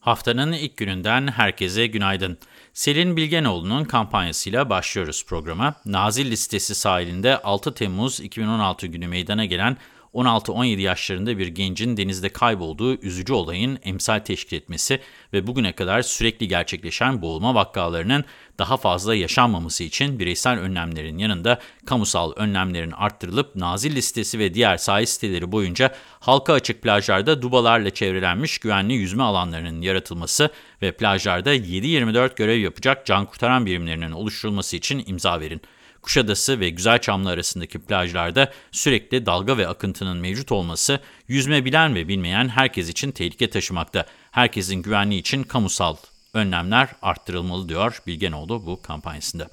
Haftanın ilk gününden herkese günaydın. Selin Bilgenoğlu'nun kampanyasıyla başlıyoruz programa. Nazil listesi sahilinde 6 Temmuz 2016 günü meydana gelen 16-17 yaşlarında bir gencin denizde kaybolduğu üzücü olayın emsal teşkil etmesi ve bugüne kadar sürekli gerçekleşen boğulma vakalarının daha fazla yaşanmaması için bireysel önlemlerin yanında kamusal önlemlerin arttırılıp nazil listesi ve diğer sahil siteleri boyunca halka açık plajlarda dubalarla çevrelenmiş güvenli yüzme alanlarının yaratılması ve plajlarda 7-24 görev yapacak can kurtaran birimlerinin oluşturulması için imza verin. Kuşadası ve Güzelçamlı arasındaki plajlarda sürekli dalga ve akıntının mevcut olması yüzme bilen ve bilmeyen herkes için tehlike taşımakta. Herkesin güvenliği için kamusal önlemler arttırılmalı diyor Bilgenoğlu bu kampanyasında.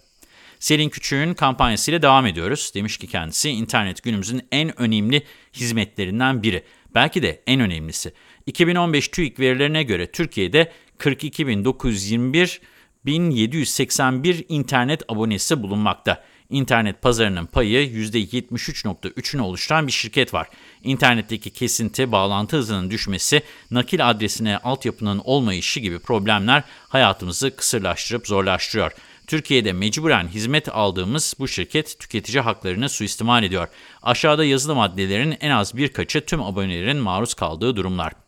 Selin Küçük'ün kampanyasıyla devam ediyoruz. Demiş ki kendisi internet günümüzün en önemli hizmetlerinden biri. Belki de en önemlisi. 2015 TÜİK verilerine göre Türkiye'de 42.921 1781 internet abonesi bulunmakta. İnternet pazarının payı %73.3'ünü oluşturan bir şirket var. İnternetteki kesinti, bağlantı hızının düşmesi, nakil adresine altyapının olmayışı gibi problemler hayatımızı kısırlaştırıp zorlaştırıyor. Türkiye'de mecburen hizmet aldığımız bu şirket tüketici haklarını suistimal ediyor. Aşağıda yazılı maddelerin en az birkaçı tüm abonelerin maruz kaldığı durumlar.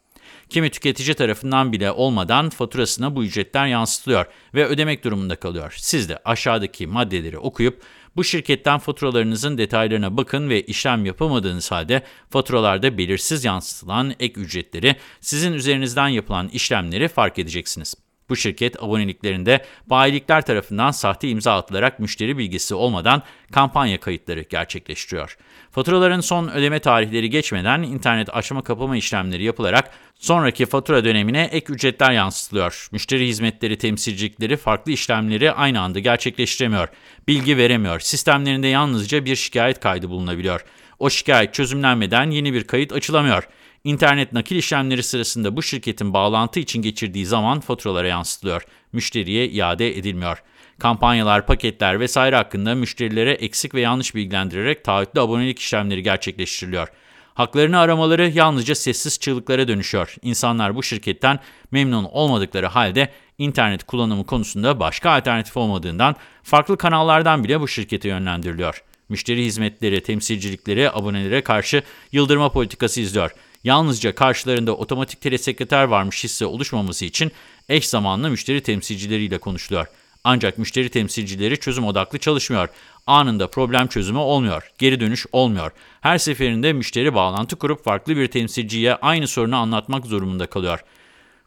Kimi tüketici tarafından bile olmadan faturasına bu ücretler yansıtılıyor ve ödemek durumunda kalıyor. Siz de aşağıdaki maddeleri okuyup bu şirketten faturalarınızın detaylarına bakın ve işlem yapamadığınız halde faturalarda belirsiz yansıtılan ek ücretleri, sizin üzerinizden yapılan işlemleri fark edeceksiniz. Bu şirket aboneliklerinde bayilikler tarafından sahte imza atılarak müşteri bilgisi olmadan kampanya kayıtları gerçekleştiriyor. Faturaların son ödeme tarihleri geçmeden internet açma kapama işlemleri yapılarak sonraki fatura dönemine ek ücretler yansıtılıyor. Müşteri hizmetleri temsilcilikleri farklı işlemleri aynı anda gerçekleştiremiyor. Bilgi veremiyor. Sistemlerinde yalnızca bir şikayet kaydı bulunabiliyor. O şikayet çözümlenmeden yeni bir kayıt açılamıyor. İnternet nakil işlemleri sırasında bu şirketin bağlantı için geçirdiği zaman faturalara yansıtılıyor. Müşteriye iade edilmiyor. Kampanyalar, paketler vesaire hakkında müşterilere eksik ve yanlış bilgilendirerek taahhütlü abonelik işlemleri gerçekleştiriliyor. Haklarını aramaları yalnızca sessiz çığlıklara dönüşüyor. İnsanlar bu şirketten memnun olmadıkları halde internet kullanımı konusunda başka alternatif olmadığından farklı kanallardan bile bu şirkete yönlendiriliyor. Müşteri hizmetleri, temsilcilikleri abonelere karşı yıldırma politikası izliyor. Yalnızca karşılarında otomatik telesekreter varmış hissi oluşmaması için eş zamanlı müşteri temsilcileriyle konuşuluyor. Ancak müşteri temsilcileri çözüm odaklı çalışmıyor. Anında problem çözümü olmuyor, geri dönüş olmuyor. Her seferinde müşteri bağlantı kurup farklı bir temsilciye aynı sorunu anlatmak zorunda kalıyor.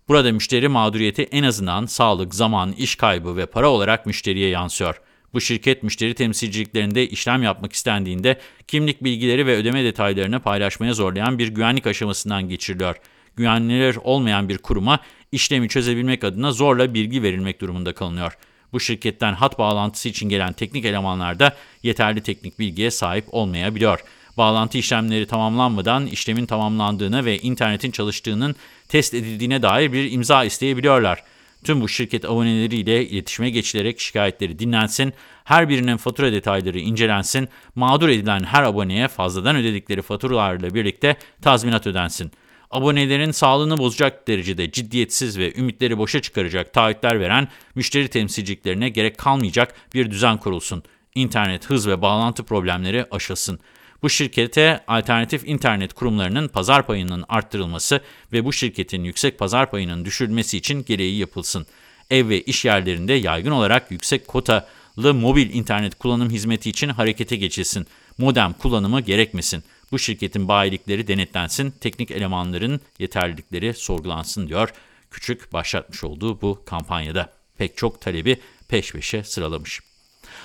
Burada müşteri mağduriyeti en azından sağlık, zaman, iş kaybı ve para olarak müşteriye yansıyor. Bu şirket müşteri temsilciliklerinde işlem yapmak istendiğinde kimlik bilgileri ve ödeme detaylarını paylaşmaya zorlayan bir güvenlik aşamasından geçiriliyor. Güvenilir olmayan bir kuruma işlemi çözebilmek adına zorla bilgi verilmek durumunda kalınıyor. Bu şirketten hat bağlantısı için gelen teknik elemanlar da yeterli teknik bilgiye sahip olmayabiliyor. Bağlantı işlemleri tamamlanmadan işlemin tamamlandığını ve internetin çalıştığının test edildiğine dair bir imza isteyebiliyorlar. Tüm bu şirket aboneleriyle iletişime geçilerek şikayetleri dinlensin, her birinin fatura detayları incelensin, mağdur edilen her aboneye fazladan ödedikleri faturalarla birlikte tazminat ödensin. Abonelerin sağlığını bozacak derecede ciddiyetsiz ve ümitleri boşa çıkaracak taahhütler veren müşteri temsilciliklerine gerek kalmayacak bir düzen kurulsun. İnternet hız ve bağlantı problemleri aşılsın. Bu şirkete alternatif internet kurumlarının pazar payının arttırılması ve bu şirketin yüksek pazar payının düşürülmesi için gereği yapılsın. Ev ve iş yerlerinde yaygın olarak yüksek kotalı mobil internet kullanım hizmeti için harekete geçilsin. Modem kullanımı gerekmesin. Bu şirketin bayilikleri denetlensin, teknik elemanların yeterlilikleri sorgulansın diyor. Küçük başlatmış olduğu bu kampanyada pek çok talebi peş peşe sıralamış.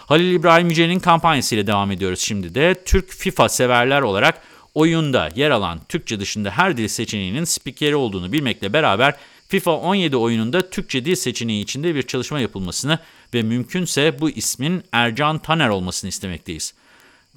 Halil İbrahim Yücel'in kampanyasıyla devam ediyoruz şimdi de. Türk FIFA severler olarak oyunda yer alan Türkçe dışında her dil seçeneğinin spikeri olduğunu bilmekle beraber FIFA 17 oyununda Türkçe dil seçeneği içinde bir çalışma yapılmasını ve mümkünse bu ismin Ercan Taner olmasını istemekteyiz.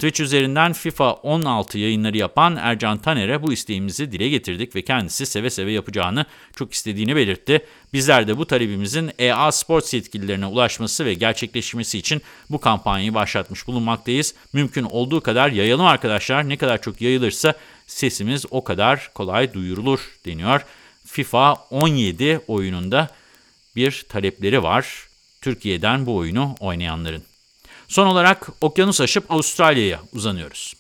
Twitch üzerinden FIFA 16 yayınları yapan Ercan Taner'e bu isteğimizi dile getirdik ve kendisi seve seve yapacağını çok istediğini belirtti. Bizler de bu talebimizin EA Sports yetkililerine ulaşması ve gerçekleşmesi için bu kampanyayı başlatmış bulunmaktayız. Mümkün olduğu kadar yayalım arkadaşlar. Ne kadar çok yayılırsa sesimiz o kadar kolay duyurulur deniyor. FIFA 17 oyununda bir talepleri var. Türkiye'den bu oyunu oynayanların. Son olarak okyanus aşıp Avustralya'ya uzanıyoruz.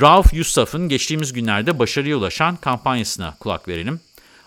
Rauf Yusuf'un geçtiğimiz günlerde başarıya ulaşan kampanyasına kulak verelim.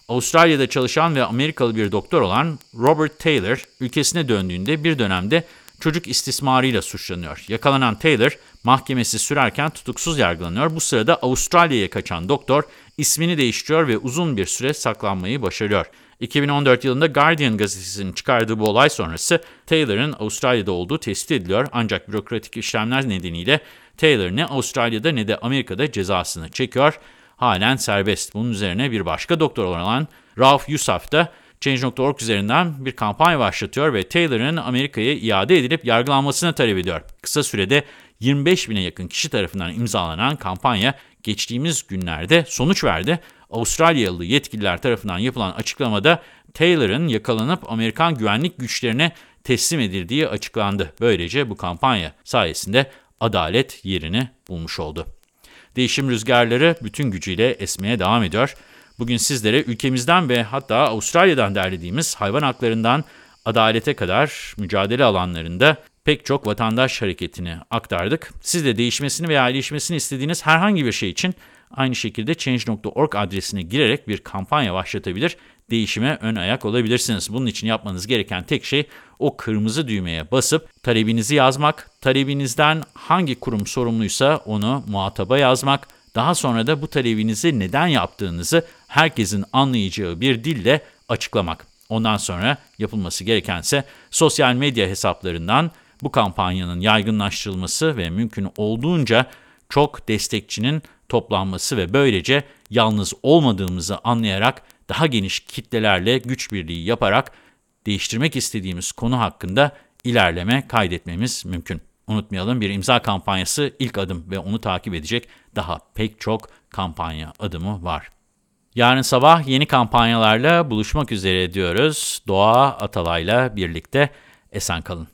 Avustralya'da çalışan ve Amerikalı bir doktor olan Robert Taylor, ülkesine döndüğünde bir dönemde çocuk istismarıyla suçlanıyor. Yakalanan Taylor, mahkemesi sürerken tutuksuz yargılanıyor. Bu sırada Avustralya'ya kaçan doktor ismini değiştiriyor ve uzun bir süre saklanmayı başarıyor. 2014 yılında Guardian gazetesinin çıkardığı bu olay sonrası Taylor'ın Avustralya'da olduğu tespit ediliyor. Ancak bürokratik işlemler nedeniyle Taylor ne Avustralya'da ne de Amerika'da cezasını çekiyor. Halen serbest. Bunun üzerine bir başka doktor olan Ralph Yusuf da Change.org üzerinden bir kampanya başlatıyor ve Taylor'ın Amerika'ya iade edilip yargılanmasını talep ediyor. Kısa sürede 25 bine yakın kişi tarafından imzalanan kampanya geçtiğimiz günlerde sonuç verdi. Avustralyalı yetkililer tarafından yapılan açıklamada Taylor'ın yakalanıp Amerikan güvenlik güçlerine teslim edildiği açıklandı. Böylece bu kampanya sayesinde adalet yerini bulmuş oldu. Değişim rüzgarları bütün gücüyle esmeye devam ediyor. Bugün sizlere ülkemizden ve hatta Avustralya'dan derlediğimiz hayvan haklarından adalete kadar mücadele alanlarında pek çok vatandaş hareketini aktardık. Siz de değişmesini veya değişmesini istediğiniz herhangi bir şey için aynı şekilde change.org adresine girerek bir kampanya başlatabilir, değişime ön ayak olabilirsiniz. Bunun için yapmanız gereken tek şey o kırmızı düğmeye basıp talebinizi yazmak, talebinizden hangi kurum sorumluysa onu muhataba yazmak, daha sonra da bu talebinizi neden yaptığınızı herkesin anlayacağı bir dille açıklamak. Ondan sonra yapılması gerekense sosyal medya hesaplarından bu kampanyanın yaygınlaştırılması ve mümkün olduğunca çok destekçinin toplanması ve böylece yalnız olmadığımızı anlayarak daha geniş kitlelerle güç birliği yaparak değiştirmek istediğimiz konu hakkında ilerleme kaydetmemiz mümkün. Unutmayalım bir imza kampanyası ilk adım ve onu takip edecek daha pek çok kampanya adımı var. Yarın sabah yeni kampanyalarla buluşmak üzere diyoruz. Doğa Atalay'la birlikte esen kalın.